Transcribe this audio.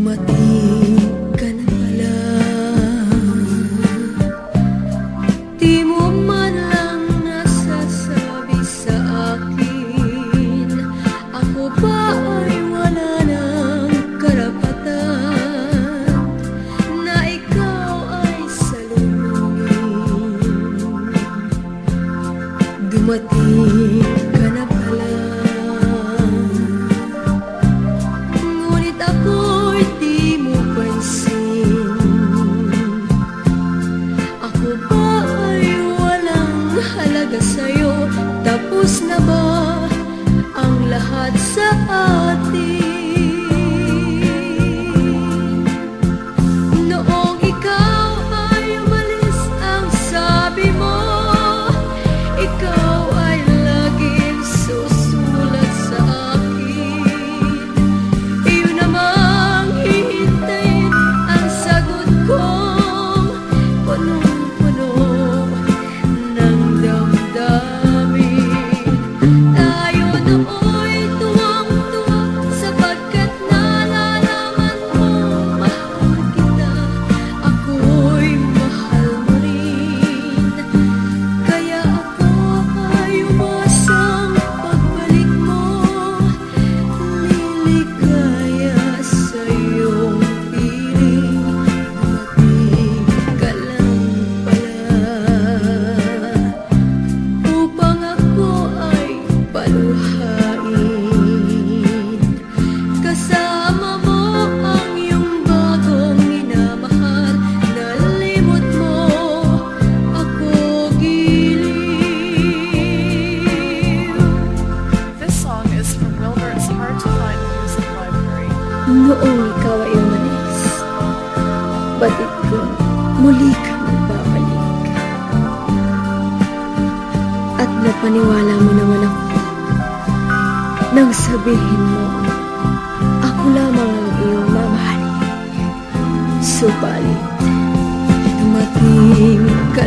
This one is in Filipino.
Dumating ka na pala. Man lang nasasabi sa akin. Ako ba ay wala ng karapatan Na ikaw ay salubungin Dumating Hat saat ini. Liegt noong ikaw ay umalis. Batid ko, muli ka magbabalik. At napaniwala mo naman ako nang sabihin mo, ako lamang ang iyong mamahali. Subalit, dumating ka